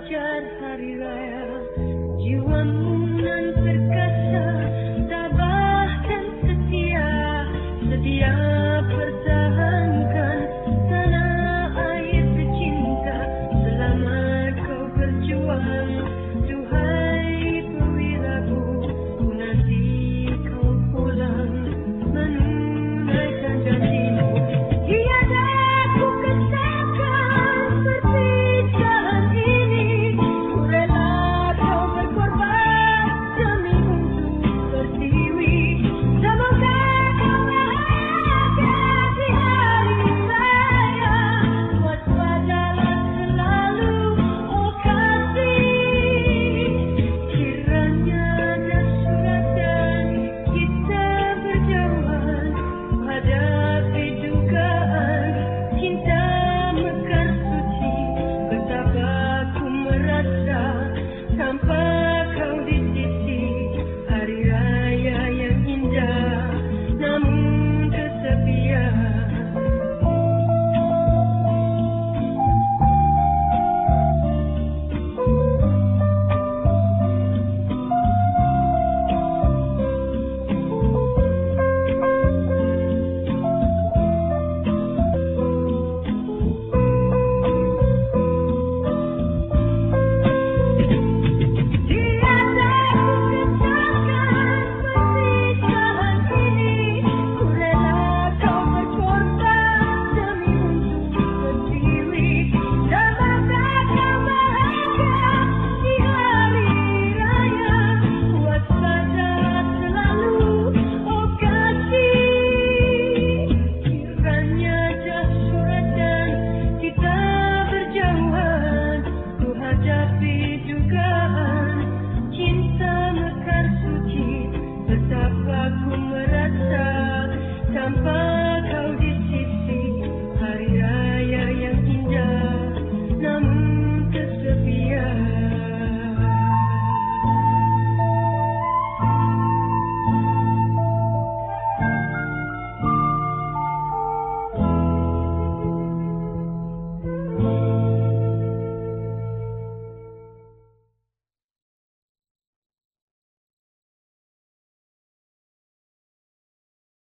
fajar hari raya. Jiwamu nanti aku merasa tanpa kau di